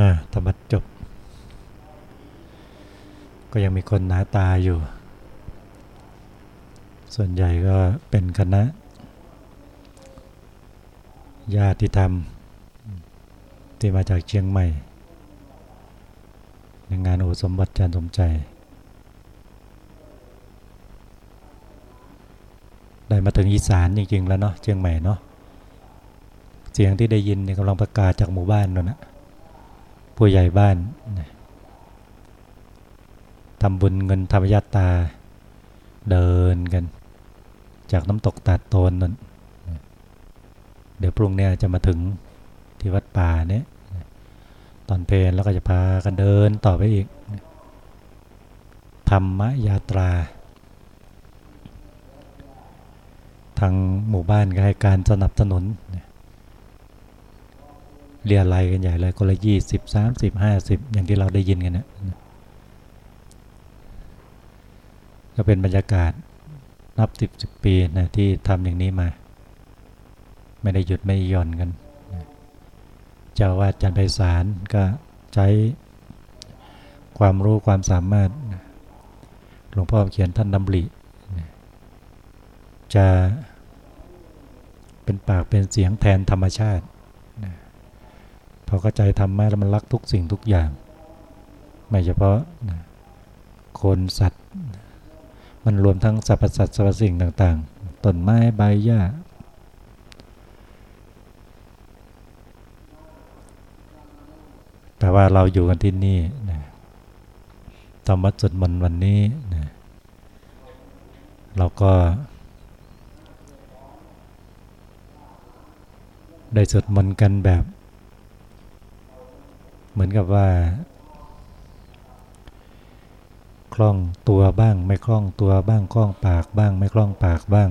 อ่าธรรมะจบ ก็ยังมีคนหนาตาอยู่ ส่วนใหญ่ก็เป็นคณะ ญาติธรรม ที่มาจากเชียงใหม่ในงานโอสมบัติจารย์สมใจ ได้มาถึงอีสานจริงๆแล้วเนาะเชียงใหม่เนาะเสียงที่ได้ยินเนี่ยกำลังประกาศจากหมู่บ้านนั่นนะ ผู้ใหญ่บ้านทำบุญเงินธรรมยาตา เดินกัน จากน้ำตกตาดโตนนั่นเดี๋ยวพรุ่งนี้จะมาถึงที่วัดป่าเนี่ยตอนเพลนแล้วก็จะพากันเดินต่อไปอีก ธรรมยาตรา ทางหมู่บ้านก็ให้การสนับสนุน เรียอะไรกันใหญ่เลยคนละยี่สิบสามสิบห้าสิบอย่างที่เราได้ยินกันนะก็เป็นบรรยากาศนับสิบสิบปีนะที่ทำอย่างนี้มา ไม่ได้หยุดไม่หย่อนกันเจ้าวาดจันไพศาลก็ใช้ความรู้ความสามารถหลวงพ่อเขียนท่านดำริจะเป็นปากเป็นเสียงแทนธรรมชาติ พอเข้าใจธรรมะแล้วมันรักทุกสิ่งทุกอย่าง ไม่เฉพาะคนสัตว์ มันรวมทั้งสรรพสัตว์สรรพสิ่งต่าง ๆต้นไม้ใบหญ้าแต่ว่าเราอยู่กันที่นี่นะธรรมะจุดมันวันนี้นะเราก็ได้สวดมนต์กันแบบ เหมือนกับว่า คล่องตัวบ้าง ไม่คล่องตัวบ้างคล่องปากบ้าง ไม่คล่องปากบ้าง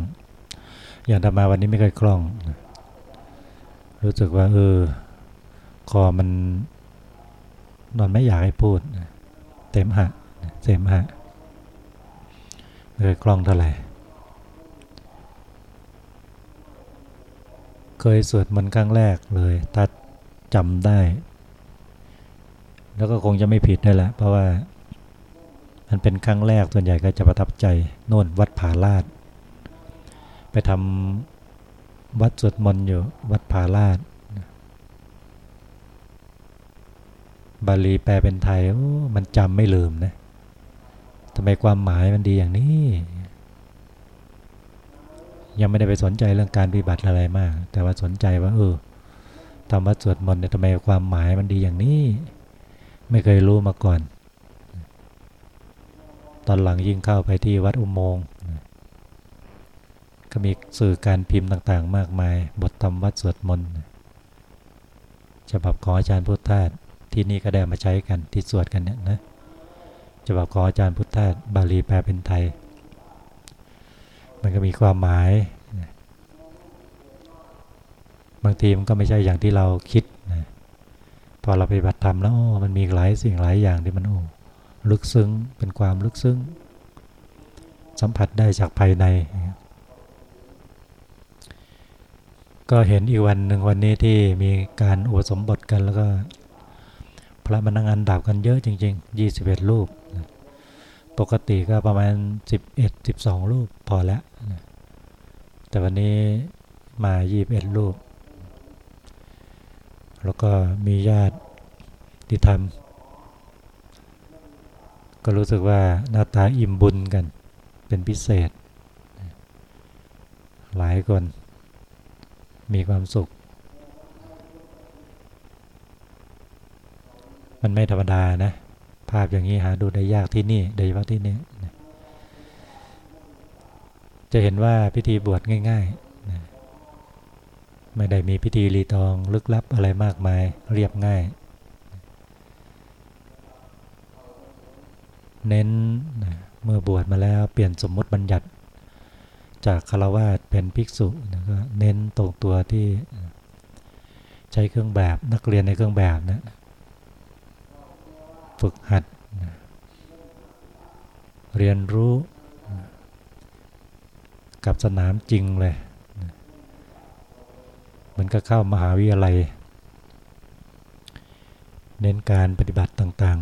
อย่างธรรมาวันนี้ไม่เคยคล่อง รู้สึกว่า เออ คอมันนอนไม่อยากให้พูดเต็มหะเต็มหะไม่เคยคล่องเท่าไหร่เคยสวดมันครั้งแรกเลยถ้าจำได้ แล้วก็คงจะไม่ผิดได้แหละ เพราะว่า มันเป็นครั้งแรกส่วนใหญ่ก็จะประทับใจโน่นวัดผาลาด ไปทำวัดสวดมนต์อยู่วัดผาลาด บาลีแปลเป็นไทย โอ้ มันจำไม่ลืมนะทำไมความหมายมันดีอย่างนี้ ยังไม่ได้ไปสนใจเรื่องการปฏิบัติอะไรมาก แต่ว่าสนใจว่าเออทำวัดสวดมนต์เนี่ยทำไมความหมายมันดีอย่างนี้ ไม่เคยรู้มาก่อน ตอนหลังยิ่งเข้าไปที่วัดอุโมงค์ก็มีสื่อการพิมพ์ต่างๆ มากมาย บทธรรมวัดสวดมนต์ฉบับของอาจารย์พุทธาที่นี่ก็ได้มาใช้กันที่สวดกันเนี่ยนะฉบับของอาจารย์พุทธาบาลีแปลเป็นไทย มันก็มีความหมาย บางทีมันก็ไม่ใช่อย่างที่เราคิด พอเราไปบัติธรรมแล้วมันมีหลายสิ่งหลายอย่างที่มันโอ้ลึกซึ้งเป็นความลึกซึ้ง สัมผัสได้จากภายใน ก็เห็นอีกวันหนึ่งวันนี้ที่มีการอุปสมบทกันแล้วก็ พระมนั่งอันดับกันเยอะจริง ๆ 21 รูป ปกติก็ประมาณ 11 12 รูปพอแล้ว แต่วันนี้มา 21 รูป แล้วก็มีญาติที่ทำก็รู้สึกว่าหน้าตาอิ่มบุญกัน เป็นพิเศษ หลายคน มีความสุข มันไม่ธรรมดานะ ภาพอย่างนี้หาดูได้ยากที่นี่โดยเฉพาะที่นี่จะเห็นว่าพิธีบวชง่าย ๆ ไม่ได้มีพิธีรีตองลึกลับอะไรมากมายเรียบง่าย เน้นเมื่อบวชมาแล้วเปลี่ยนสมมติบัญญัติ จากคารวาสเป็นภิกษุก็เน้นตรงตัวที่ใช้เครื่องแบบนักเรียนในเครื่องแบบนะฝึกหัด เรียนรู้กับสนามจริงเลย มันก็เข้ามหาวิทยาลัย เน้นการปฏิบัติต่าง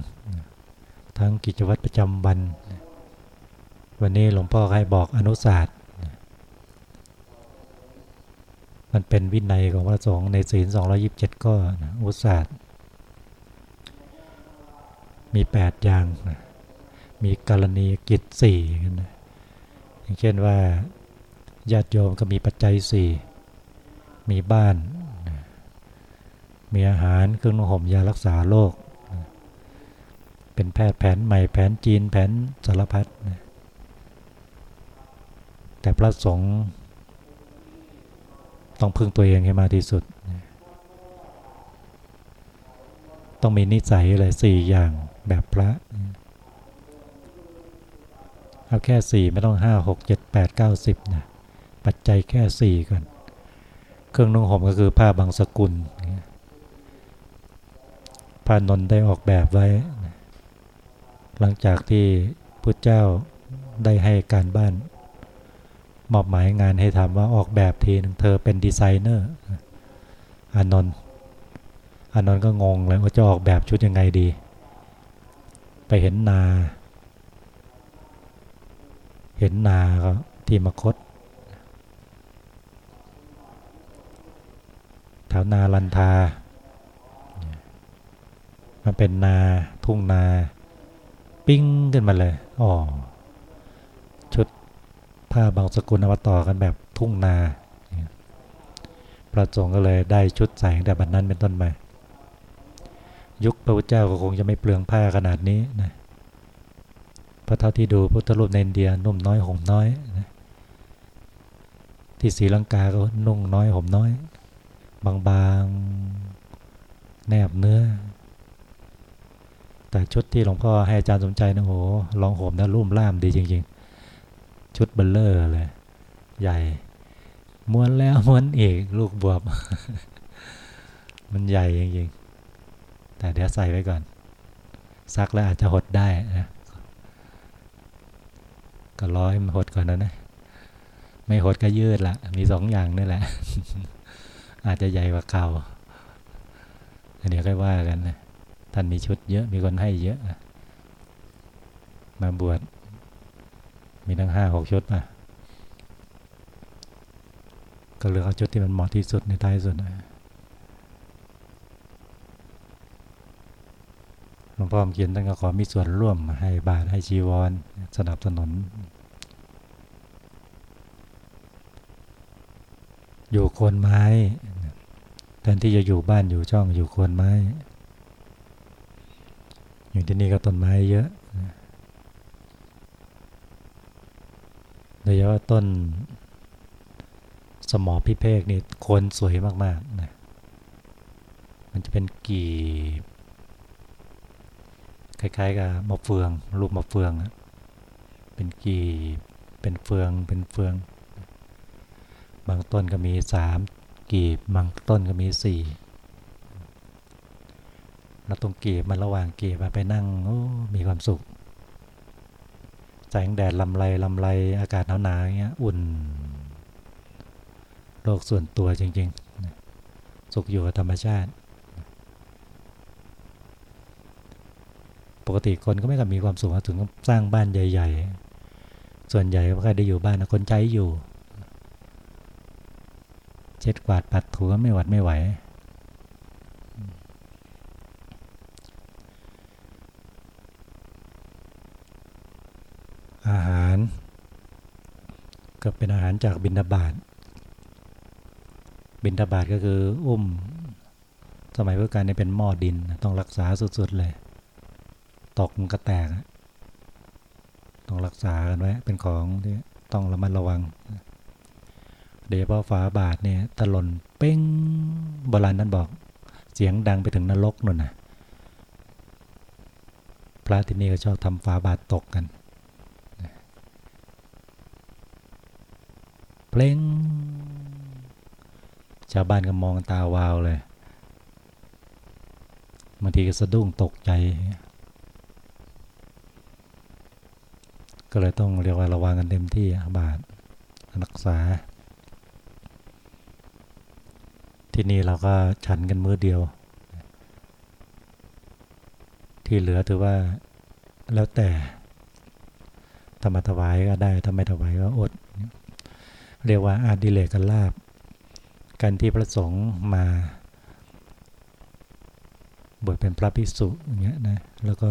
ๆ ทั้งกิจวัตรประจำวัน วันนี้หลวงพ่อให้บอกอนุศาสตร์ มันเป็นวินัยของพระสงฆ์ในศีล 227 ข้ออนุศาสตร์มี 8 อย่าง มีกรณีกิจสี่นะอย่างเช่นว่าญาติโยมก็มีปัจจัยสี่ มีบ้าน มีอาหารเครื่องนุ่งห่มยารักษาโรคเป็นแพทย์แผนใหม่แผนจีนแผนสารพัดแต่พระสงฆ์ต้องพึ่งตัวเองให้มาที่สุด ต้องมีนิสัยอะไรสี่อย่างแบบพระเอาแค่สี่ไม่ต้องห้าหกเจ็ดแปดเก้าสิบนะปัจจัยแค่สี่ก่อน เครื่องนุ่งห่มก็คือผ้าบางสกุลพระนนได้ออกแบบไว้ หลังจากที่พุทธเจ้าได้ให้การบ้าน มอบหมายงานให้ทำว่าออกแบบทีนึงเธอเป็นดีไซเนอร์อานนท์อานนท์ก็งงเลยว่าจะออกแบบชุดยังไงดี ไปเห็นนา เห็นนาก็ที่มคต ถวนาลันทา มันเป็นนาทุ่งนา ปิ้งขึ้นมาเลยอ๋อชุดผ้าบางสกุลอวต่อกันแบบทุ่งนาพระสงฆ์ก็เลยได้ชุดใส่แต่บัดนั้นเป็นต้นมายุคพระพุทธเจ้าก็คงจะไม่เปลืองผ้าขนาดนี้นะพระเท่าที่ดูพุทธรูปในอินเดียนุ่มน้อยห่มน้อยนะที่ศรีลังกาก็นุ่งน้อยห่มน้อย บางๆ แนบเนื้อ แต่ชุดที่หลวงพ่อให้อาจารย์สมใจนะโหลองห่มนะรุ่มล่ามดีจริงๆ ชุดเบลเลอร์เลย ใหญ่ ม้วนแล้วม้วนอีก ลูกบวบ มันใหญ่จริงๆ แต่เดี๋ยวใส่ไว้ก่อน ซักแล้วอาจจะหดได้นะก็ร้อยมันหดก่อนนะนะไม่หดก็ยืดละมีสองอย่างนี่แหละ อาจจะใหญ่กว่าเก่าเดี๋ยวค่อยว่ากันนะท่านมีชุดเยอะมีคนให้เยอะมาบวชมีทั้งห้าหกชุดป่ะก็เลือกเอาชุดที่มันเหมาะที่สุดในท้ายสุดหลวงพ่อเขียนท่านก็ขอมีส่วนร่วมให้บาทให้ชีวร สนับสนุน อยู่โคนไม้ แทนที่จะอยู่บ้านอยู่ช่องอยู่โคนไม้ อยู่ที่นี่ก็ต้นไม้เยอะโดยเฉพาะต้นสมอพิเภกนี่โคนสวยมากๆนะมันจะเป็นกี่คล้ายๆกับมะเฟือง รูปมะเฟือง เป็นกีเป็นเฟืองเป็นเฟือง บางต้นก็มีสาม กีบบางต้นก็มีสี่เราตรงกีบมันระหว่างกีบมาไปนั่งโอ้มีความสุขแสงแดดลำไรลำไรอากาศหนาวๆอย่างเงี้ยอุ่น โลกส่วนตัวจริงๆ สุขอยู่กับธรรมชาติ ปกติคนก็ไม่กับมีความสุขถึงสร้างบ้านใหญ่ ๆ ส่วนใหญ่ก็แค่ได้อยู่บ้านนะคนใช้อยู่ ช็ดกวาดปัดถูก็ไม่หวัดไม่ไหว อาหาร ก็เป็นอาหารจากบินดาบาตบินดาบาตก็คืออุ้ม สมัยพุทธกาลนี่ยเป็นหม้อดิน ต้องรักษาสุดๆเลย ตกมันก็แตก ต้องรักษากันไว้ เป็นของที่ต้องระมัดระวัง เดี๋ยวพอฝาบาทเนี่ยตล่นเป้งโบราณนั้นบอก เสียงดังไปถึงนรกนั่นนะพระที่นี่ก็ชอบทำฝาบาทตกกันเพลงชาวบ้านก็มองตาวาวเลยบางทีก็สะดุ้งตกใจ ก็เลยต้องเรียกว่าระวังกันเต็มที่บาทรักษา ที่นี่เราก็ฉันกันมือเดียว ที่เหลือถือว่าแล้วแต่ธรรมถวายก็ได้ถ้าไม่ถวายก็อด เรียกว่าอาดิเลกันลาบการที่พระสงฆ์มาบวชเป็นพระภิกษุอย่างเงี้ยนะแล้วก็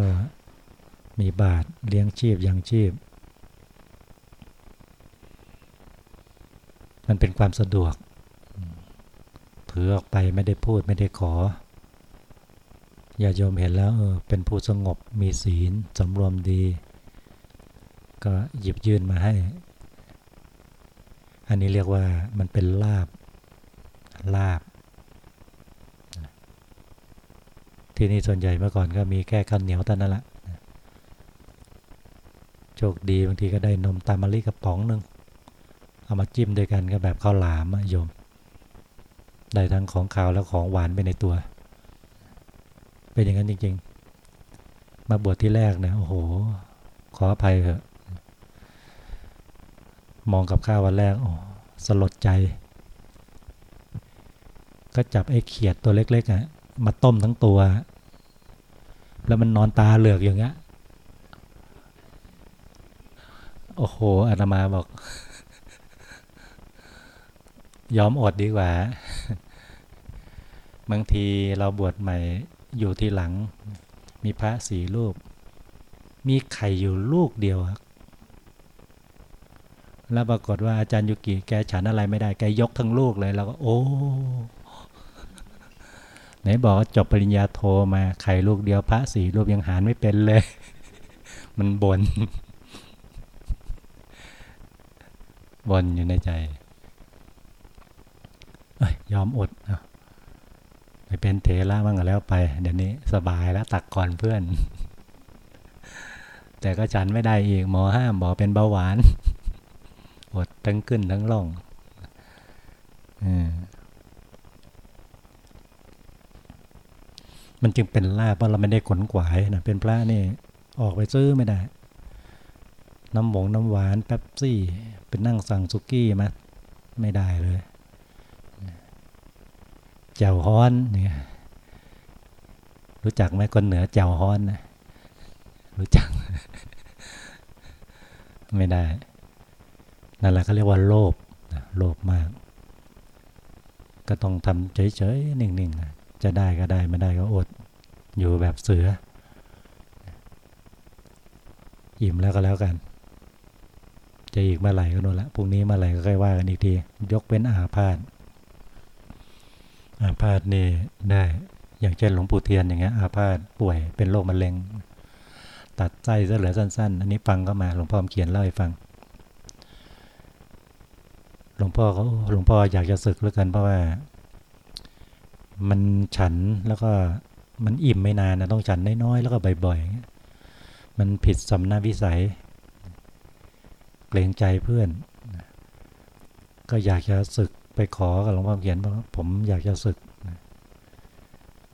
มีบาตรเลี้ยงชีพยังชีพ มันเป็นความสะดวก ถือออกไปไม่ได้พูดไม่ได้ขออย่าโยมเห็นแล้วเออเป็นผู้สงบมีศีลสำรวมดี ก็หยิบยื่นมาให้ อันนี้เรียกว่ามันเป็นลาบลาบ ที่นี่ส่วนใหญ่เมื่อก่อนก็มีแค่ข้าวเหนียวเท่านั้นละโชคดีบางทีก็ได้นมตามมะลิกระป๋องหนึ่งเอามาจิ้มด้วยกันก็แบบข้าวหลามโยม ได้ทั้งของขาวแล้วของหวานไปในตัว เป็นอย่างนั้นจริงๆ มาบวชที่แรกนะโอ้โห ขออภัยเถอะ มองกับข้าววันแรกโอ้สลดใจ ก็จับไอ้เขียดตัวเล็กๆอะมาต้มทั้งตัว แล้วมันนอนตาเหลือกอย่างเงี้ยโอ้โหอาตมาบอก ยอมอดดีกว่า บางทีเราบวชใหม่อยู่ที่หลัง มีพระสี่รูป มีไข่อยู่ลูกเดียวแล้วปรากฏว่าอาจารย์ยุกิแกฉันอะไรไม่ได้ แกยกทั้งลูกเลย แล้วก็ โอ้ ไหนบอกจบปริญญาโทมาไข่ลูกเดียวพระสี่รูปยังหารไม่เป็นเลย มันบนบ่นอยู่ในใจ ยอมอดไปเป็นเถระบ้างแล้วไป เดี๋ยวนี้สบายแล้วตักก่อนเพื่อน แต่ก็ฉันไม่ได้อีกหมอห้ามบอกเป็นเบาหวาน อดทั้งขึ้นทั้งลงมันจึงเป็นลาบเพราะเราไม่ได้ขนขวายนะเป็นพระนี่ ออกไปซื้อไม่ได้ น้ำหมงน้ำหวาน แป๊บซี่ เป็นนั่งสั่งซุกี้มาไม่ได้เลย เจ้าฮ้อนเนี่ยรู้จักไหมคนเหนือเจ้าฮ้อนนะรู้จัก ไม่ได้นั่นแหละเขาเรียกว่าโลภโลภมาก ก็ต้องทำเฉยๆนิ่งๆจะได้ก็ได้ไม่ได้ก็อด อยู่แบบเสืออิ่มแล้วก็แล้วกัน จะอีกเมื่อไหร่ก็นู่นละพรุ่งนี้เมื่อไหร่ก็ค่อยว่ากันอีกที ยกเป็นอาพาธ อาพาธนี่ได้ อย่างเช่นหลวงปู่เทียนอย่างเงี้ยอาพาธป่วยเป็นโรคมะเร็ง ตัดไส้ซะเหลือสั้น ๆ อันนี้ฟังก็มาหลวงพ่อเขียนเล่าให้ฟัง หลวงพ่อเขาหลวงพ่ออยากจะศึกเหลือเกินเพราะว่า มันฉันแล้วก็มันอิ่มไม่นานนะต้องฉันน้อยๆแล้วก็บ่อยๆมันผิดสำนักวิสัย เกรงใจเพื่อน ก็อยากจะศึก ไปขอกับหลวงพ่อเขียนว่าผมอยากจะศึก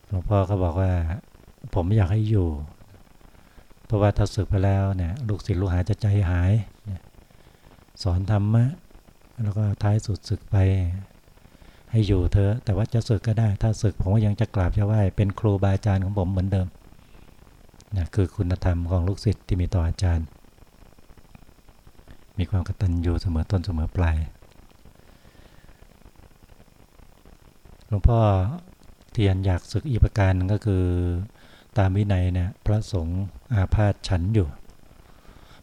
หลวงพ่อก็บอกว่า ผมไม่อยากให้อยู่ เพราะว่าถ้าศึกไปแล้วเนี่ยลูกศิษย์ลูกหาจะใจหาย สอนธรรมะแล้วก็ท้ายสุดศึกไป ให้อยู่เธอ แต่ว่าจะศึกก็ได้ ถ้าศึกผมก็ยังจะกราบจะไหว้เป็นครูบาอาจารย์ของผมเหมือนเดิมนะคือคุณธรรมของลูกศิษย์ที่มีต่ออาจารย์ มีความกตัญญูเสมอต้นเสมอปลาย หลวงพ่อเทียนอยากศึกอีกประการก็คือ ตามวินัยเนี่ยพระสงฆ์อาพาธฉันอยู่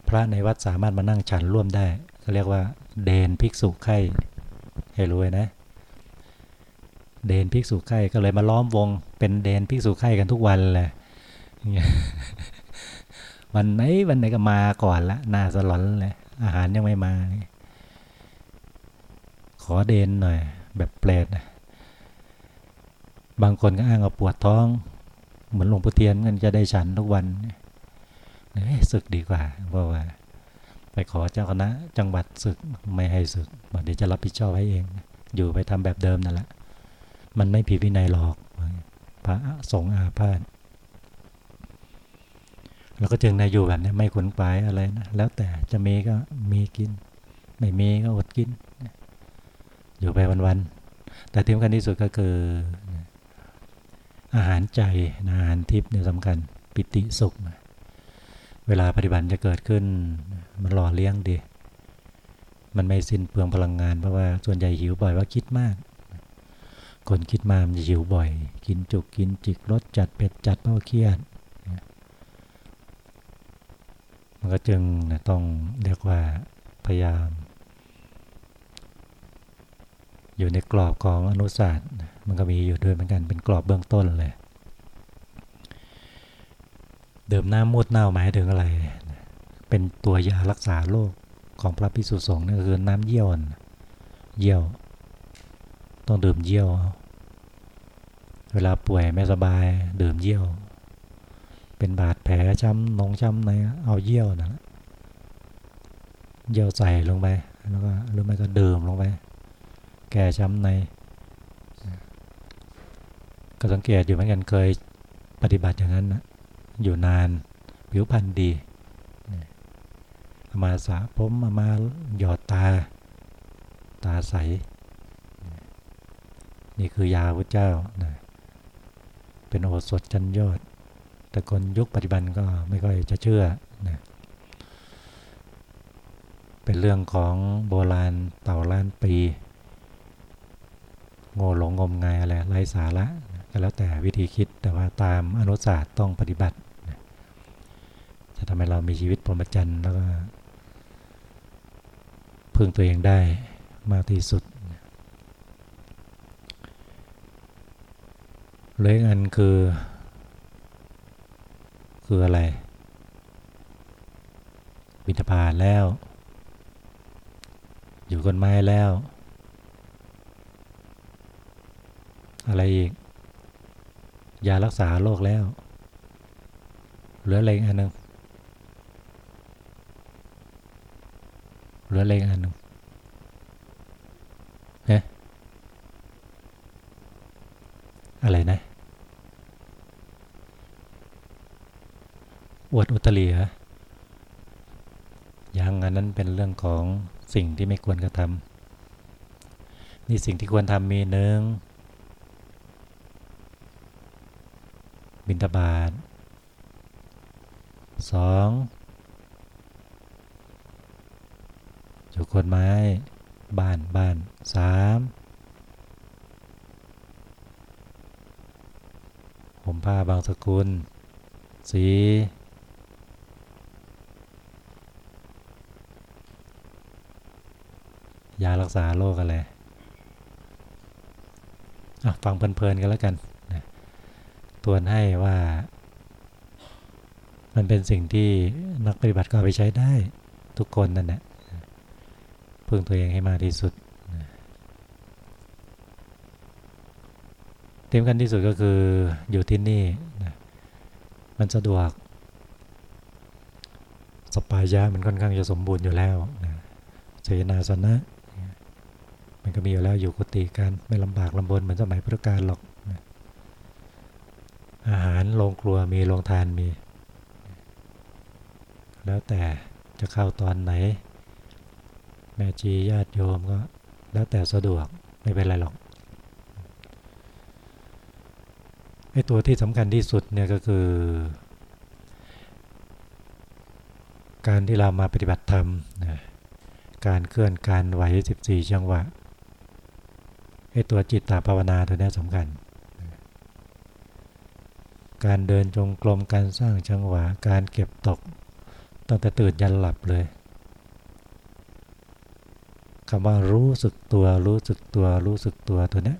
พระในวัดสามารถมานั่งฉันร่วมได้เขาเรียกว่า เดนภิกษุไข่ให้รู้นะ เดนภิกษุไข่ก็เลยมาล้อมวง เป็นเดนภิกษุไข่กันทุกวันเลยวันไหนวันไหนก็มาก่อนละหน้าสลอนเลยอาหารยังไม่มา ขอเดนหน่อย แบบเปรตนะ บางคนก็อ้างว่าปวดท้อง เหมือนหลวงพ่อเทียนกันจะได้ฉันทุกวันเลยศึกดีกว่าเพราะว่า ไปขอเจ้าคณะจังหวัดศึกไม่ให้ศึกบอกเดี๋ยวจะรับผิดชอบให้เอง อยู่ไปทำแบบเดิมนั่นแหละมันไม่ผิดวินัยหรอกพระสงฆ์อาพาธเราก็จึงในอยู่แบบนี้ไม่ขนขวายอะไรนะแล้วแต่จะมีก็มีกิน ไม่มีก็อดกิน อยู่ไปวันๆแต่ที่สำคัญที่สุดก็คือ อาหารใจอาหารทิพย์เนี่ยสำคัญปิติสุข เวลาปฏิบัติจะเกิดขึ้น มันหล่อเลี้ยงดี มันไม่สิ้นเปลืองพลังงานเพราะว่าส่วนใหญ่หิวบ่อยว่าคิดมาก คนคิดมากมันจะหิวบ่อย กินจุกกินจิกรสจัดเผ็ดจัดเพราะเครียด มันก็จึงต้องเรียกว่าพยายาม อยู่ในกรอบของอนุศาสตร์ มันก็มีอยู่ด้วยเหมือนกันเป็นกรอบเบื้องต้นเลย เดิมน้ำมูดเน่าหมายถึงอะไร เป็นตัวยารักษาโรคของพระพิสุสงฆ์นี่คือน้ำเยี่ยวเยี่ยว ต้องดื่มเยี่ยว เวลาป่วยไม่สบายดื่มเยี่ยว เป็นบาดแผลช้ำนงช้ำในเอาเยี่ยวนะเยี่ยวใส่ลงไปแล้วก็หรือไม่ก็ดื่มลงไป แก่ช้ำใน ก็สังเกตอยู่เหมือนกันเคยปฏิบัติอย่างนั้นนะอยู่นานผิวพรรณดีมาสาผมมาหยอดตา ตาใส นี่คือยาพระเจ้านะเป็นโอสถจันยอด แต่คนยุคปัจจุบันก็ไม่ค่อยจะเชื่อนะเป็นเรื่องของโบราณเต่าล้านปี โง่หลงงมงายอะไรไร้สาระ ก็แล้วแต่วิธีคิดแต่ว่าตามอนุศาสตร์ต้องปฏิบัติ จะทำให้เรามีชีวิตพรหมจรรย์แล้วก็พึ่งตัวเองได้มากที่สุดเลืออันคือ คืออะไร บิณฑบาตแล้ว อยู่คนไม้แล้ว อะไรอีก ยารักษาโรคแล้ว เหลืออะไรอันหนึ่งเหลืออะไรอันหนึ่งเนี่ยอะไรนะอวดอุตลีเหรอยังอันนั้นเป็นเรื่องของสิ่งที่ไม่ควรกระทำนี่สิ่งที่ควรทำมีหนึ่ง บินตบาทสองอยู่คนไม้ บ้านบ้านสามผมผ้าบางสกุลสียารักษาโรคอะไรฟังเพลินๆกันแล้วกัน นะตวนให้ว่า มันเป็นสิ่งที่นักปฏิบัติก็ไปใช้ได้ทุกคนนั่นแหละพึ่งตัวเองให้มากที่สุดเต็มกันที่สุดก็คืออยู่ที่นี่มันสะดวก สปายะมันค่อนข้างจะสมบูรณ์อยู่แล้วเสนาสนะ มันก็มีอยู่แล้วอยู่กุฏิกันไม่ลำบากลำบนเหมือนสมัยพุทธกาลหรอก อาหารโรงครัวมีโรงทานมี แล้วแต่จะเข้าตอนไหน แม่จีญาติโยมก็ แล้วแต่สะดวกไม่เป็นไรหรอกไอ้ตัวที่สำคัญที่สุดเนี่ยก็คือ การที่เรามาปฏิบัติธรรมนะการเคลื่อนการไหว 14 จังหวะไอ้ตัวจิตตาภาวนาตัวนี้สำคัญ การเดินจงกรมการสร้างจังหวะการเก็บตกตั้งแต่ตื่นยันหลับเลยคำว่ารู้สึกตัวรู้สึกตัวรู้สึกตัวตัวนี้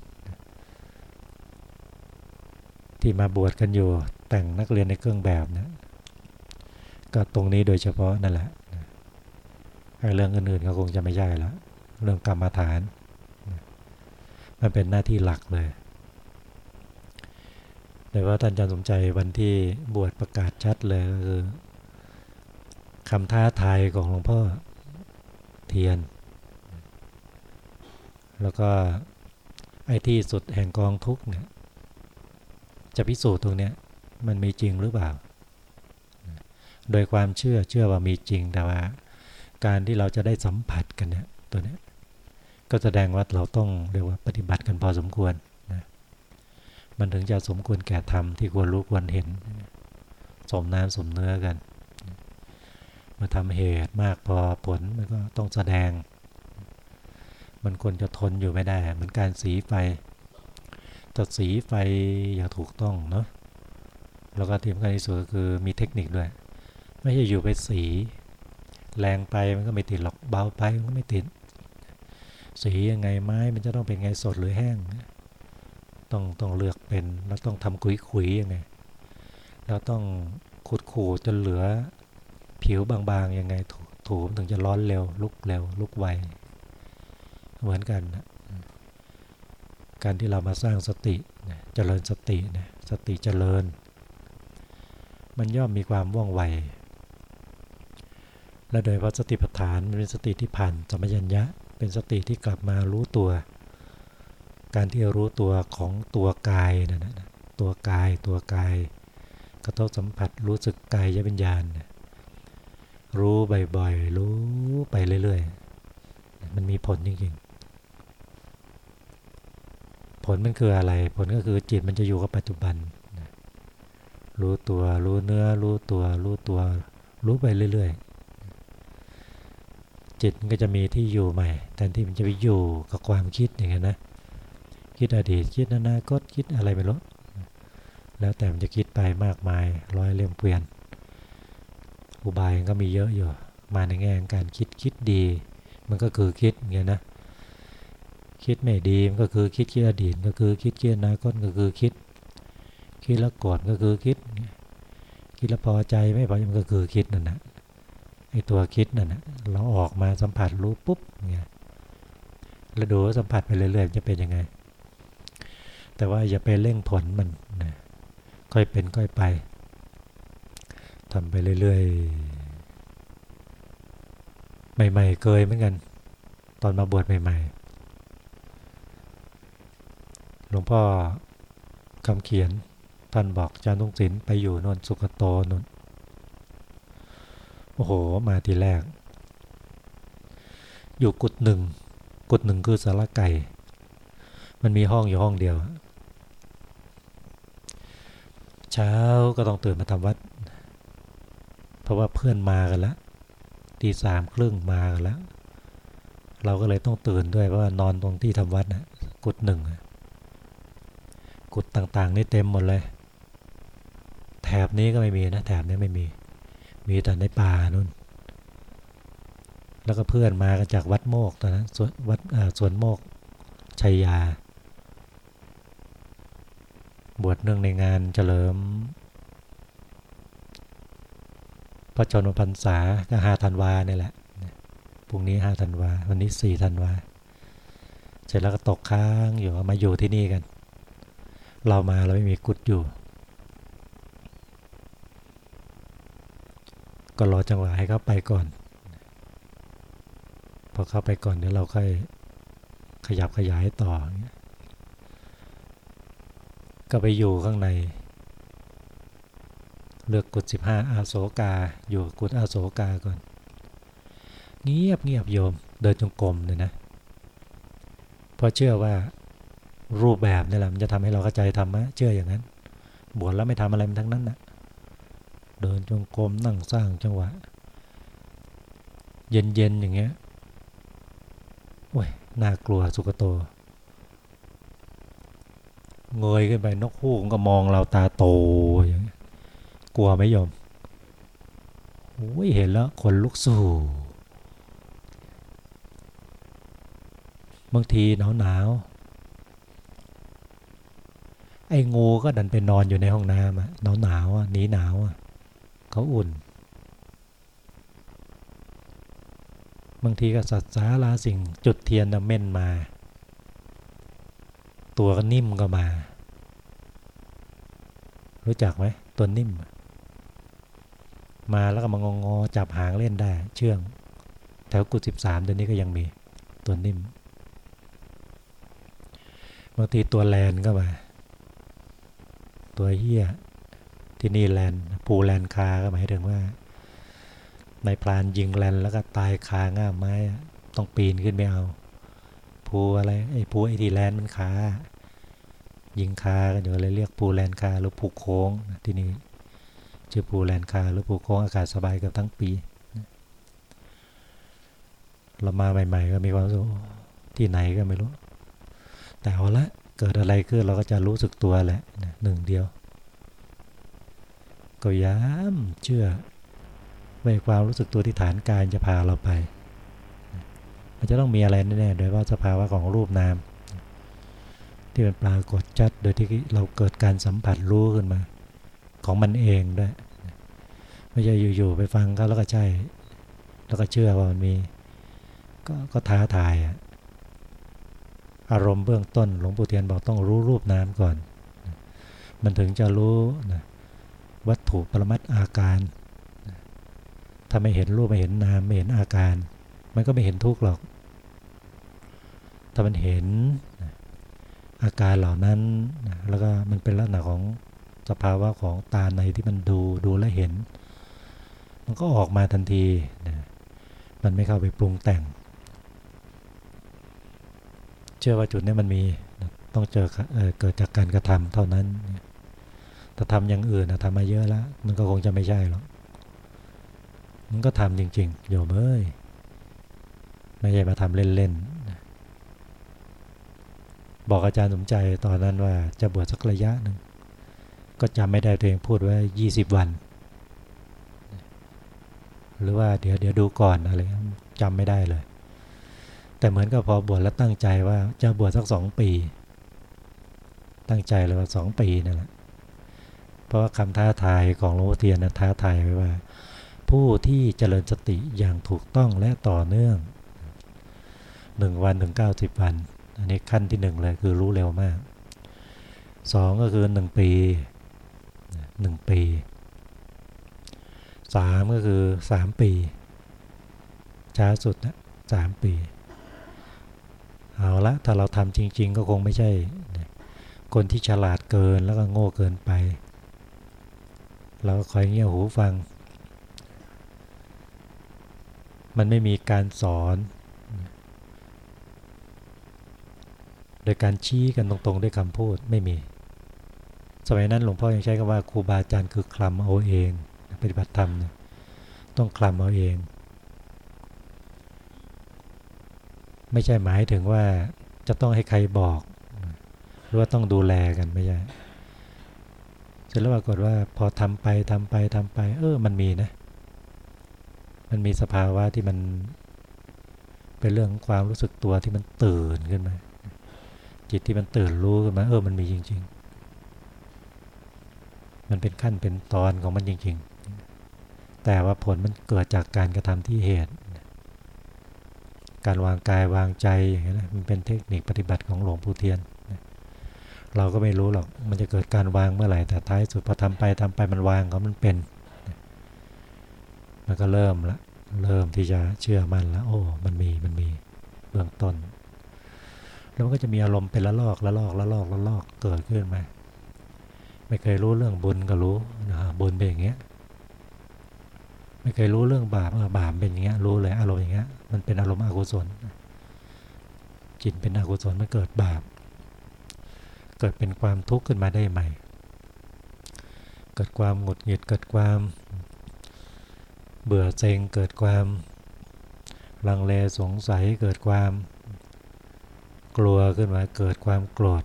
ที่มาบวชกันอยู่แต่งนักเรียนในเครื่องแบบนะก็ตรงนี้โดยเฉพาะนั่นแหละไอ้เรื่องอื่นๆก็คงจะไม่ใช่แล้วเรื่องกรรมฐาน มันเป็นหน้าที่หลักเลย แต่ว่าท่านอาจารย์สมใจวันที่บวชประกาศชัดเลยก็คือคำท้าทายของหลวงพ่อเทียน แล้วก็ไอ้ที่สุดแห่งกองทุกเนี่ยจะพิสูจน์ตรงเนี้ยมันมีจริงหรือเปล่า โดยความเชื่อเชื่อว่ามีจริงแต่ว่า การที่เราจะได้สัมผัสกันเนี่ยตัวเนี้ยก็แสดงว่าเราต้องเรียกว่าปฏิบัติกันพอสมควร มันถึงจะสมควรแก่ธรรมที่ควรรู้ควรเห็น สมน้ำสมเนื้อกัน มาทำเหตุมากพอผลมันก็ต้องแสดง มันควรจะทนอยู่ไม่ได้ เหมือนการสีไฟตัดสีไฟอย่างถูกต้องเนาะแล้วก็ที่สำคัญที่สุดก็คือมีเทคนิคด้วย ไม่ใช่อยู่ไปสี แรงไปมันก็ไม่ติดหรอกเบาไปมันก็ไม่ติด สียังไงไม้มันจะต้องเป็นไงสดหรือแห้ง ต้องต้องเลือกเป็นแล้วต้องทำคุยคุยยังไงแล้วต้องขูดขูดจนเหลือผิวบางๆยังไงถูถูถึงจะร้อนเร็ว ลุกเร็ว ลุกไวเหมือนกันนะการที่เรามาสร้างสติเจริญสตินะสติเจริญ มันย่อมมีความว่องไว และโดยเพราะสติปัฏฐานมันเป็นสติที่ผ่านสมัญญะ เป็นสติที่กลับมารู้ตัว การที่รู้ตัวของตัวกายนะนะตัวกายตัวกาย กระทบสัมผัสรู้สึกกายยวิญญาณ รู้บ่อยๆ รู้ไปเรื่อยๆ มันมีผลจริงๆ ผลมันคืออะไร ผลก็คือจิตมันจะอยู่กับปัจจุบัน รู้ตัวรู้เนื้อ รู้ตัว รู้ตัว รู้ไปเรื่อยๆ จิตมันก็จะมีที่อยู่ใหม่แทนที่มันจะไปอยู่กับความคิดอย่างนี้นะ คิดอดีต คิดอนาคตคิดอะไรไม่รู้แล้วแต่มันจะคิดไปมากมายร้อยเรื่องเปลี่ยน อุบายก็มีเยอะอยู่ มาในแง่การคิดคิดดี มันก็คือคิดอย่างนี้นะ คิดไม่ดีมันก็คือคิดคิดอดีตก็คือคิดคิดอนาคตก็คือคิด คิดแล้วโกรธก็คือคิด คิดแล้วพอใจไม่พอใจมันก็คือคิดนั่นนะไอตัวคิดนั่นนะเราออกมาสัมผัสรู้ปุ๊บเงี้ยแล้วดูสัมผัสไปเรื่อยๆจะเป็นยังไง แต่ว่าอย่าไปเร่งผลมันนะค่อยเป็นค่อยไปทำไปเรื่อยๆ ใหม่ๆ เคยเหมือนกัน ตอนมาบวชใหม่ๆ หลวงพ่อคำเขียนท่านบอกจารย์ตุงศิลไปอยู่นนสุกโตนนโอ้โห มาทีแรก อยู่กุดหนึ่ง กุดหนึ่งคือสาระไก่ มันมีห้องอยู่ห้องเดียว เช้าก็ต้องตื่นมาทำวัด เพราะว่าเพื่อนมากันแล้วตีสามครึ่งมากันแล้วเราก็เลยต้องตื่นด้วยเพราะว่านอนตรงที่ทำวัดนะกุดหนึ่งกุดต่างๆนี่เต็มหมดเลย แถบนี้ก็ไม่มีนะแถบนี้ไม่มี มีแต่ในป่านู่นแล้วก็เพื่อนมากันจากวัดโมกตอนนั้นสวนวัดสวนโมกชัยยา บวชเนื่องในงานเฉลิม พระชนมพรรษาก็ห้าธันวาเนี่ยแหละพรุ่งนี้ห้าธันวา วันนี้สี่ธันวา เสร็จแล้วก็ตกค้างอยู่มาอยู่ที่นี่กัน เรามาเราไม่มีกุดอยู่ ก็รอจังหวะให้เขาไปก่อน พอเขาไปก่อนเดี๋ยวเราค่อยขยับขยายต่อ ก็ไปอยู่ข้างใน เลือกกุด15อาโศกา อยู่กุดอาโศกาก่อน เงียบเงียบโยมเดินจงกรมเลยนะเพราะเชื่อว่ารูปแบบนี่แหละมันจะทำให้เราเข้าใจธรรมะเชื่ออย่างนั้น บวชแล้วไม่ทำอะไรมันทั้งนั้นน่ะเดินจงกรมนั่งสร้างจังหวะ เย็นๆอย่างเงี้ยโอ้ยน่ากลัวสุกโต เงยขึ้นไปนกฮูกก็มองเราตาโตอย่างนี้กลัวไหมโยมโอ้ยเห็นแล้วคนลุกสู้บางทีหนาวหนาวไอ้งูก็ดันไปนอนอยู่ในห้องน้ำอะหนาวหนาวอะหนีหนาวอะเขาอุ่น บางทีก็สัตว์สาราสิ่งจุดเทียนเม่นมา ตัวก็นิ่มก็มา รู้จักไหมตัวนิ่ม มาแล้วก็มางงอจับหางเล่นได้ เชื่อง แถวกุดสิบสามเดี๋ยวนี้ก็ยังมีตัวนิ่มบางทีตัวแลนก็มา ตัวเฮียที่นี่แลนปูแลนคาก็หมายถึงว่าในพลานยิงแลนแล้วก็ตายคาง่ามไม้ต้องปีนขึ้นไปเอา ปูอะไรไอ้ปูไอทีแลนด์มันขายิงคากันอยู่เลยเรียกปูแลนคาหรือปูโค้งที่นี่ชื่อภูแลนคาหรือภูโค้งอากาศสบายกับทั้งปีเรามาใหม่ ๆ ก็มีความสุขที่ไหนก็ไม่รู้ แต่เอาละเกิดอะไรขึ้นเราก็จะรู้สึกตัวแหละหนึ่งเดียว ก็ย้ำเชื่อไว้ความรู้สึกตัวที่ฐานกายจะพาเราไป มันจะต้องมีอะไรแน่ๆโดยว่าสภาวะของรูปนามที่เป็นปรากฏชัดโดยที่เราเกิดการสัมผัสรู้ขึ้นมา ของมันเองด้วยไม่ใช่อยู่ๆไปฟังเขาแล้วก็ใช่ แล้วก็เชื่อว่ามันมีก็ก็ท้าทายอะอารมณ์เบื้องต้นหลวงปู่เทียนบอกต้องรู้รูปนามก่อน มันถึงจะรู้นะวัตถุปรมัตอาการ ถ้าไม่เห็นรูปไม่เห็นนามไม่เห็นอาการ มันก็ไม่เห็นทุกข์หรอก ถ้ามันเห็นอาการเหล่านั้นแล้วก็มันเป็นลักษณะของสภาวะของตาในที่มันดูดูและเห็น มันก็ออกมาทันทีมันไม่เข้าไปปรุงแต่ง เชื่อว่าจุดนี้มันมีต้องเจอเเกิดจากการกระทำเท่านั้นแต่ทำอย่างอื่นนะทำมาเยอะแล้ว มันก็คงจะไม่ใช่หรอกมันก็ทำจริง ๆ โยมเอ้ย ไม่ใช่มาทำเล่นๆ บอกอาจารย์สมใจตอนนั้นว่าจะบวชสักระยะหนึ่ง ก็จำไม่ได้ตัวเองพูดว่า 20 วัน หรือว่าเดี๋ยวเดี๋ยวดูก่อนอะไรจำไม่ได้เลย แต่เหมือนกับพอบวชแล้วตั้งใจว่าจะบวชสักสองปี ตั้งใจเลยว่าสองปีนั่นแหละเพราะว่าคำท้าทายของหลวงพ่อเทียนนะท้าทายไว้ว่า ผู้ที่เจริญสติอย่างถูกต้องและต่อเนื่อง หนึ่งวันถึงเก้าสิบวัน อันนี้ขั้นที่หนึ่งเลยคือรู้เร็วมากสองก็คือหนึ่งปีหนึ่งปีสามก็คือสามปี ช้าสุดนะสามปี เอาละถ้าเราทำจริง ๆ ก็คงไม่ใช่ คนที่ฉลาดเกินแล้วก็โง่เกินไป เราคอยเงี่ยหูฟัง มันไม่มีการสอน โดยการชี้กันตรงๆ ด้วยคำพูดไม่มี สมัยนั้นหลวงพ่อยังใช้คำว่าครูบาอาจารย์คือคลำเอาเองปฏิบัติธรรมต้องคลำเอาเอง ไม่ใช่หมายถึงว่าจะต้องให้ใครบอก หรือว่าต้องดูแลกันไม่ใช่เสร็จแล้วปรากฏว่าพอทำไปทำไปทำไป เออมันมีนะ มันมีสภาวะที่มันเป็นเรื่องความรู้สึกตัวที่มันตื่นขึ้นมา จิตที่มันตื่นรู้ขึ้นมาเออมันมีจริง ๆ มันเป็นขั้นเป็นตอนของมันจริง ๆ แต่ว่าผลมันเกิดจากการกระทำที่เหตุ การวางกายวางใจอย่างนี้นะมันเป็นเทคนิคปฏิบัติของหลวงปู่เทียน เราก็ไม่รู้หรอกมันจะเกิดการวางเมื่อไหร่แต่ท้ายสุดพอทำไปทำไปมันวางเขามันเป็น มันก็เริ่มละเริ่มที่จะเชื่อมันแล้วโอ้มันมีมันมีเบื้องต้น แล้วมันก็จะมีอารมณ์เป็นละลอกละลอกละลอกละลอกเกิดขึ้นมา ไม่เคยรู้เรื่องบุญก็รู้นะบุญเป็นอย่างเงี้ย ไม่เคยรู้เรื่องบาปบาปเป็นอย่างเงี้ยรู้เลยอารมณ์อย่างเงี้ยมันเป็นอารมณ์อกุศลจิตเป็นอกุศลมันเกิดบาป เกิดเป็นความทุกข์ขึ้นมาได้ใหม่ เกิดความหงุดหงิดเกิดความเบื่อเซ็งเกิดความลังเลสงสัยเกิดความ กลัวขึ้นมาเกิดความโกรธ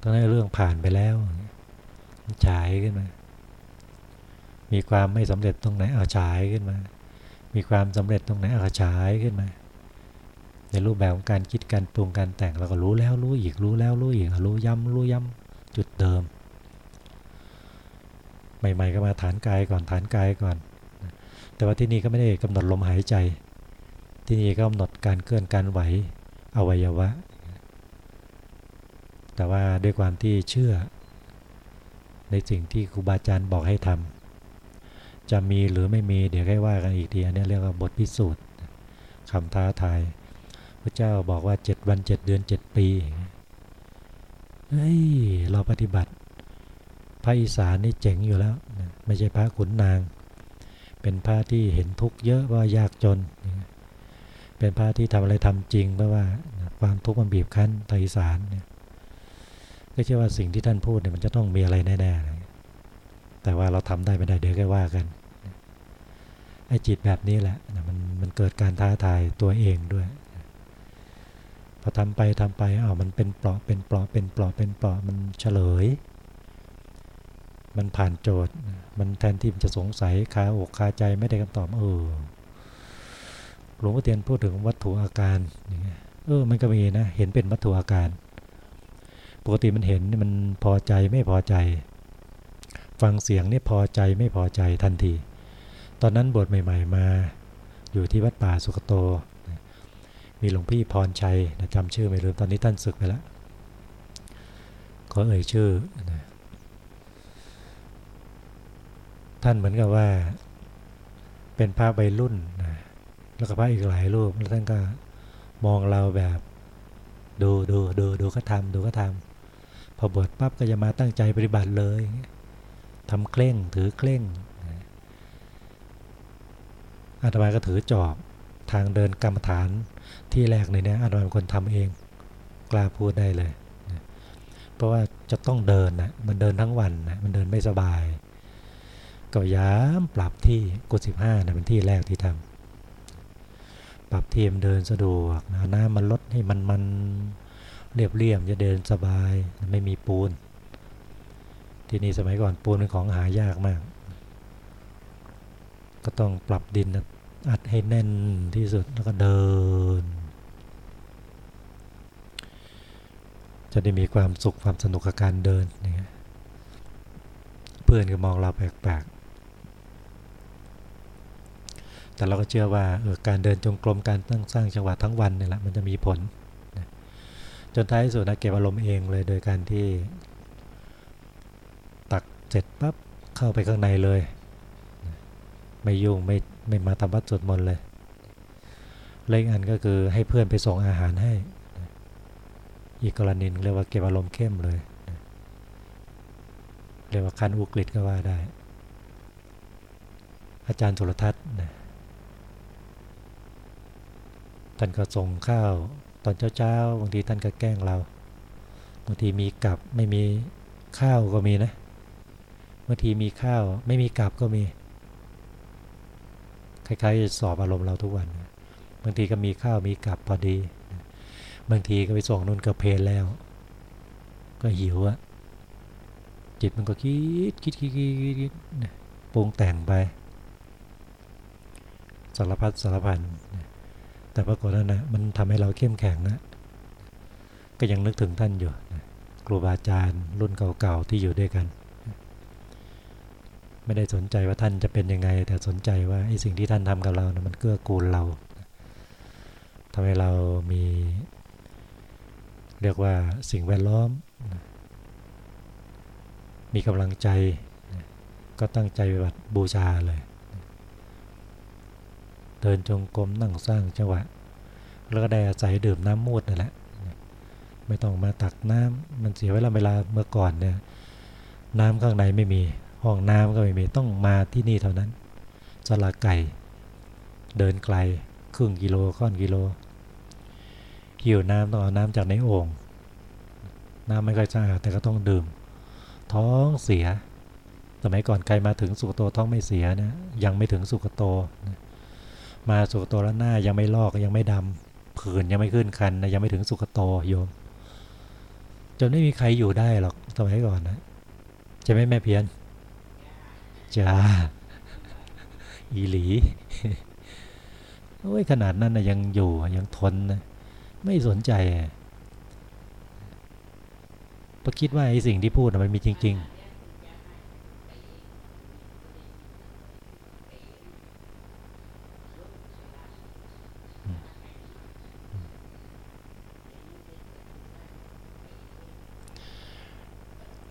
ตอนนั้นเรื่องผ่านไปแล้วฉายขึ้นมา มีความไม่สำเร็จตรงไหนเอาฉายขึ้นมา มีความสำเร็จตรงไหนเอาฉายขึ้นมา ในรูปแบบของการคิดการปรุงการแต่งเราก็รู้แล้วรู้อีกรู้แล้วรู้อีกรู้ย้ำรู้ย้ำจุดเดิม ใหม่ ๆ ก็มาฐานกายก่อนฐานกายก่อน แต่ว่าที่นี่ก็ไม่ได้กำหนดลมหายใจ ที่นี่ก็กำหนดการเคลื่อนการไหวอวัยวะ แต่ว่าด้วยความที่เชื่อ ในสิ่งที่ครูบาอาจารย์บอกให้ทำจะมีหรือไม่มีเดี๋ยวให้ว่ากันอีกทีอันนี้เรียกว่าบทพิสูจน์คำท้าทายพระเจ้าบอกว่าเจ็ดวันเจ็ดเดือนเจ็ดปีเฮ้ยเราปฏิบัติพระอีสานนี่เจ๋งอยู่แล้ว ไม่ใช่พระขุนนาง เป็นพระที่เห็นทุกข์เยอะว่ายากจน เป็นพระที่ทำอะไรทำจริงเพราะว่าความทุกข์มันบีบคั้นไทยสารเนี่ย ก็เชื่อว่าสิ่งที่ท่านพูดเนี่ยมันจะต้องมีอะไรแน่ๆแต่ว่าเราทำได้ไม่ได้เดี๋ยวก็ว่ากันไอ้จิตแบบนี้แหละมันมันเกิดการท้าทายตัวเองด้วยพอทำไปทำไปอ้าวมันเป็นเปราะเป็นเปราะเป็นเปราะเป็นเปราะมันเฉลย มันผ่านโจทย์ มันแทนที่มันจะสงสัยคาอกคาใจไม่ได้คำตอบเออหลวงพ่อเทียนพูดถึงวัตถุอาการอย่างเงี้ยเออมันก็มีนะ เห็นเป็นวัตถุอาการ กติมันเห็นมันพอใจไม่พอใจ ฟังเสียงนี่พอใจไม่พอใจทันที ตอนนั้นบทใหม่ ๆ มา อยู่ที่วัดป่าสุกโต มีหลวงพี่พรชัยนะจำชื่อไม่ลืมตอนนี้ท่านศึกไปแล้วขอเอ่ยชื่อนะท่านเหมือนกับว่า เป็นพระใบรุ่นนะแล้วก็พระอีกหลายรูปแล้วท่านก็มองเราแบบ ดูดูดูดูก็ทำดูก็ทำ พอบวชปั๊บก็จะมาตั้งใจปฏิบัติเลยทำเคร่งถือเคร่งอาตมาก็ถือจอบทางเดินกรรมฐานที่แรกในนี้อาตมาเป็นคนทำเองกล้าพูดได้เลย เพราะว่าจะต้องเดินนะมันเดินทั้งวันนะมันเดินไม่สบาย ก็ย้ำปรับที่กุศิบห้านะเป็นที่แรกที่ทำปรับเที่มันเดินสะดวกนะน้ำมันลดให้มันมัน เรียบเรียบจะเดินสบายไม่มีปูน ที่นี่สมัยก่อนปูนเป็นของหายากมาก ก็ต้องปรับดินอัดให้แน่นที่สุดแล้วก็เดิน จะได้มีความสุขความสนุกกับการเดินนี่เพื่อนก็มองเราแปลกๆแต่เราก็เชื่อว่าออการเดินจงกรมการตั้งสร้างจังหวะทั้งวันนี่แหละมันจะมีผล จนท้ายสุดนะเก็บอารมณ์เองเลยโดยการที่ ตักเสร็จปั๊บเข้าไปข้างในเลย ไม่ยุ่งไม่ไม่มาทำวัดสวดมนต์เลยเล็กอันก็คือให้เพื่อนไปส่งอาหารให้ อีกกรณีเรียกว่าเก็บอารมณ์เข้มเลย เรียกว่าคันอุกฤษก็ว่าได้ อาจารย์โทรทัศน์ท่านก็ส่งข้าว อนเช้าๆบางทีท่านก็แกล้งเราบางทีมีกับไม่มีข้าวก็มีนะบางทีมีข้าวไม่มีกับก็มีคล้ายๆสอบอารมณ์เราทุกวันบางทีก็มีข้าวมีกับพอดีบางทีก็ไปส่งนุ่นก็เพลแล้ว ก็หิวอะจิตมันก็คิดคิดคิดคิดคิดปรุงแต่งไปสารพัดสารพัน แต่ปรากฏว่านะมันทำให้เราเข้มแข็งนะก็ยังนึกถึงท่านอยู่ครูบาอาจารย์รุ่นเก่าๆที่อยู่ด้วยกัน ไม่ได้สนใจว่าท่านจะเป็นยังไง แต่สนใจว่าไอ้สิ่งที่ท่านทำกับเรานะมันเกื้อกูลเราทำให้เรามี เรียกว่าสิ่งแวดล้อม มีกำลังใจ ก็ตั้งใจบัตบูชาเลย เดินจงกรมนั่งสร้างจังหวะ แล้วก็ได้อาศัยดื่มน้ำมูดนั่นแหละไม่ต้องมาตักน้ำมันเสียเวลาเวลาเมื่อก่อนเนี่ยน้ำข้างในไม่มีห้องน้ำก็ไม่มีต้องมาที่นี่เท่านั้นสละไก่ เดินไกลครึ่งกิโลค่อนกิโลหิวน้ำต้องเอาน้ำจากในโอ่งน้ำไม่ค่อยสะอาดแต่ก็ต้องดื่ม ท้องเสีย สมัยก่อนใครมาถึงสุกโตท้องไม่เสียนะยังไม่ถึงสุกโต มาสุกโตแล้วหน้ายังไม่ลอกยังไม่ดำผื่นยังไม่ขึ้นคันนะยังไม่ถึงสุกโตโยม จนไม่มีใครอยู่ได้หรอกสมัยก่อนนะจะไม่แม่เพียนจ้าอีหลีโอ้ยขนาดนั้นนะยังอยู่ยังทนนะไม่สนใจพอคิดว่าไอ้สิ่งที่พูดมันมีจริง ๆ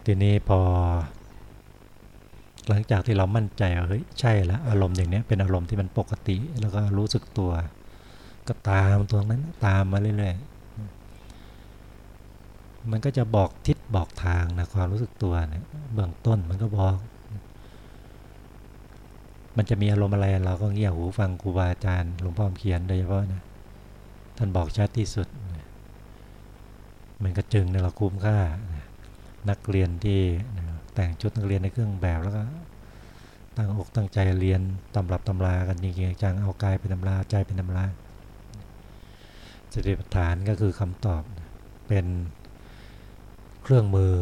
ทีนี้พอ หลังจากที่เรามั่นใจว่าเฮ้ยใช่แล้วอารมณ์อย่างนี้เป็นอารมณ์ที่มันปกติ แล้วก็รู้สึกตัว ก็ตามตัวนั้นตามมาเรื่อยๆมันก็จะบอกทิศบอกทางนะความรู้สึกตัวเนี่ยเบื้องต้นมันก็บอก มันจะมีอารมณ์อะไรเราก็เงี่ยหูฟังครูบาอาจารย์หลวงพ่อเขียนโดยเฉพาะนะท่านบอกชัดที่สุดมันก็จึงในเราคุ้มค่า นักเรียนที่แต่งชุดนักเรียนในเครื่องแบบแล้วก็ตั้งอกตั้งใจเรียนตำรับตำรากันจริงๆจังเอากายเป็นตำราใจเป็นตำราสติปัฏฐานก็คือคำตอบเป็นเครื่องมือ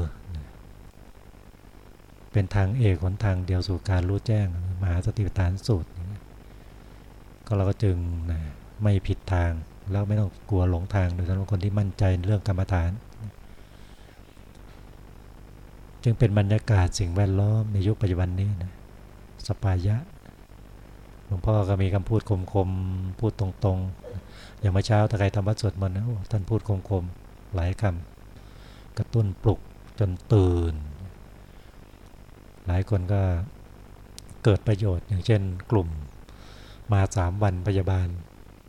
เป็นทางเอกหนทางเดียวสู่การรู้แจ้งมหาสติปัฏฐานสูตรก็เราก็จึงนะไม่ผิดทางแล้วไม่ต้องกลัวหลงทางโดยเฉพาะคนที่มั่นใจเรื่องกรรมฐาน จึงเป็นบรรยากาศสิ่งแวดล้อมในยุคปัจจุบันนี้นะสปายะหลวงพ่อก็มีคำพูดคมๆพูดตรงๆ อย่างเมื่อเช้าถ้าใครทำวัดสวดมนต์นะท่านพูดคมๆหลายคำกระตุ้นปลุกจนตื่น หลายคนก็เกิดประโยชน์อย่างเช่นกลุ่มมาสามวันพยาบาล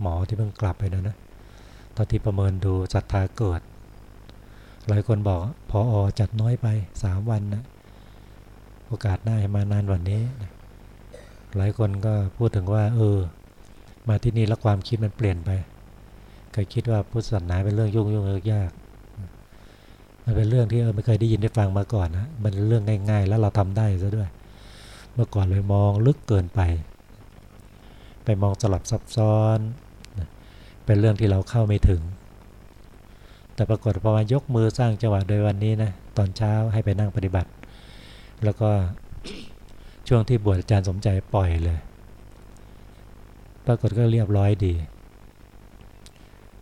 หมอที่เพิ่งกลับไปนะนะตอนที่ประเมินดูศรัทธาเกิด หลายคนบอกพออจัดน้อยไปสามวันนะโอกาสหน้าให้มานานวันนี้นะหลายคนก็พูดถึงว่า เออ มาที่นี่แล้วความคิดมันเปลี่ยนไปเคยคิดว่าพุทธศาสนาเป็นเรื่องยุ่งยุ่งยากมันเป็นเรื่องที่เออไม่เคยได้ยินได้ฟังมาก่อนนะมันเรื่องง่าย ๆ แล้วเราทำได้ซะด้วย เมื่อก่อนเลยมองลึกเกินไป ไปมองสลับซับซ้อน เป็นเรื่องที่เราเข้าไม่ถึง แต่ปรากฏพอมายกมือสร้างจังหวะโดยวันนี้นะตอนเช้าให้ไปนั่งปฏิบัติ แล้วก็ช่วงที่บวชอาจารย์สมใจปล่อยเลย ปรากฏก็เรียบร้อยดี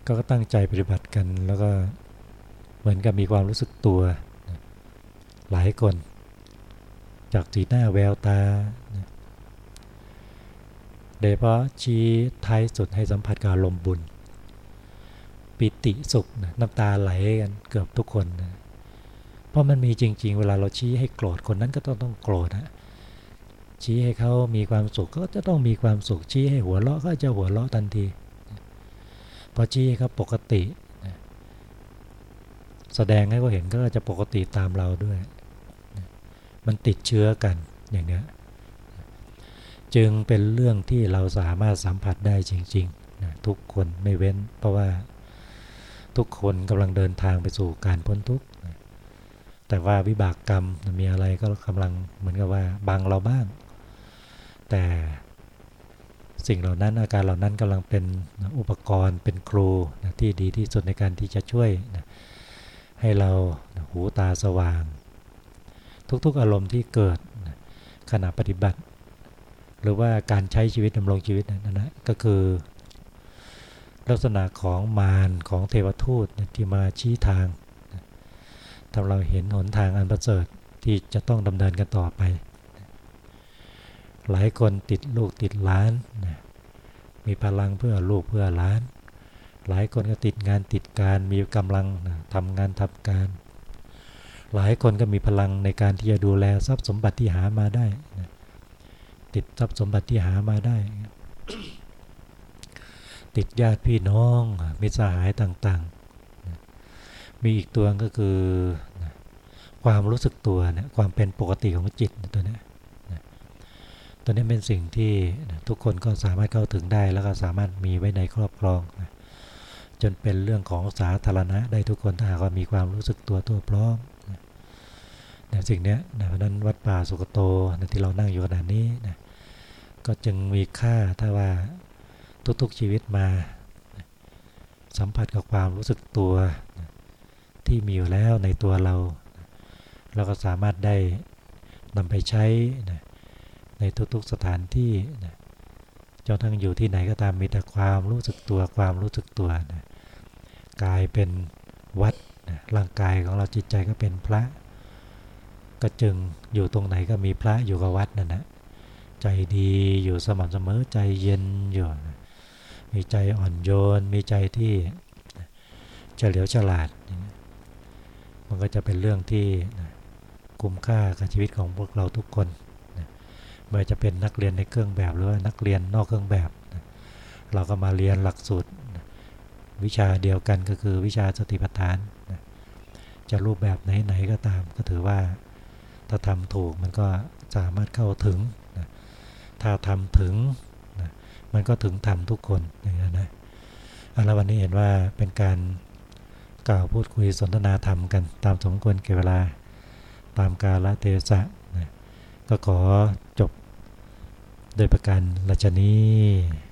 ก็ตั้งใจปฏิบัติกันแล้วก็เหมือนกับมีความรู้สึกตัว หลายคน จากสีหน้าแววตาโดยเฉพาะชี้ท้ายสุดให้สัมผัสกับลมบุญ ปิติสุขนะน้ำตาไหลกันเกือบทุกคนนะเพราะมันมีจริง ๆ เวลาเราชี้ให้โกรธคนนั้นก็ต้องต้องโกรธนะชี้ให้เขามีความสุขก็จะต้องมีความสุข ชี้ให้หัวเราะก็จะหัวเราะทันที พอชี้ให้เขาปกติ แสดงให้เขาเห็นก็จะปกติตามเราด้วย มันติดเชื้อกันอย่างนี้จึงเป็นเรื่องที่เราสามารถสัมผัสได้จริงๆทุกคนไม่เว้น เพราะว่า ทุกคนกำลังเดินทางไปสู่การพ้นทุกข์แต่ว่าวิบากกรรมมีอะไรก็กำลังเหมือนกับว่าบังเราบ้าง แต่สิ่งเหล่านั้นอาการเหล่านั้นกำลังเป็นอุปกรณ์เป็นครูนะที่ดีที่สุดในการที่จะช่วยนะให้เราหูตาสว่าง ทุกๆอารมณ์ที่เกิดนะขณะปฏิบัติ หรือว่าการใช้ชีวิตดำรงชีวิตนั่นนะก็คือ ลักษณะของมารของเทวทูตที่มาชี้ทางทำเราเห็นหนทางอันประเสริฐที่จะต้องดำเนินกันต่อไป หลายคนติดลูกติดล้าน มีพลังเพื่อลูกเพื่อล้าน หลายคนก็ติดงานติดการมีกำลังทำงานทำการ หลายคนก็มีพลังในการที่จะดูแลทรัพย์สมบัติที่หามาได้ ติดทรัพย์สมบัติที่หามาได้ ติดญาติพี่น้องมิตรสหายต่างๆ มีอีกตัวก็คือความรู้สึกตัวเนี่ยความเป็นปกติของจิตตัวนี้ตัวนี้เป็นสิ่งที่ทุกคนก็สามารถเข้าถึงได้แล้วก็สามารถมีไว้ในครอบครองจนเป็นเรื่องของสาธารณะได้ทุกคนถ้าหากว่ามีความรู้สึกตัวตัวพร้อมนะสิ่งนี้นะเพราะนั้นวัดป่าสุกโตนะที่เรานั่งอยู่ขณะนี้นะก็จึงมีค่าถ้าว่า ทุกๆชีวิตมา สัมผัสกับความรู้สึกตัวที่มีอยู่แล้วในตัวเรา เราก็สามารถได้นำไปใช้ในทุกๆสถานที่จนทั้งอยู่ที่ไหนก็ตามมีแต่ความรู้สึกตัวความรู้สึกตัวกายเป็นวัดร่างกายของเราจิตใจก็เป็นพระ ก็จึงอยู่ตรงไหนก็มีพระอยู่กับวัดนั่นนะใจดีอยู่สม่ำเสมอใจเย็นอยู่ มีใจอ่อนโยน มีใจที่เฉลียวฉลาด มันก็จะเป็นเรื่องที่คุ้มค่ากับชีวิตของพวกเราทุกคนไม่ว่าจะเป็นนักเรียนในเครื่องแบบหรือว่านักเรียนนอกเครื่องแบบ เราก็มาเรียนหลักสูตรวิชาเดียวกันก็คือวิชาสติปัฏฐาน จะรูปแบบไหนๆก็ตาม ก็ถือว่าถ้าทำถูกมันก็สามารถเข้าถึง ถ้าทำถึง มันก็ถึงทำทุกคนอย่างนี้นะแล้ววันนี้เห็นว่าเป็นการกล่าวพูดคุยสนทนาธรรมกันตามสมควรเก็บเวลาตามกาลเทศะนะก็ขอจบโดยประการราชนี้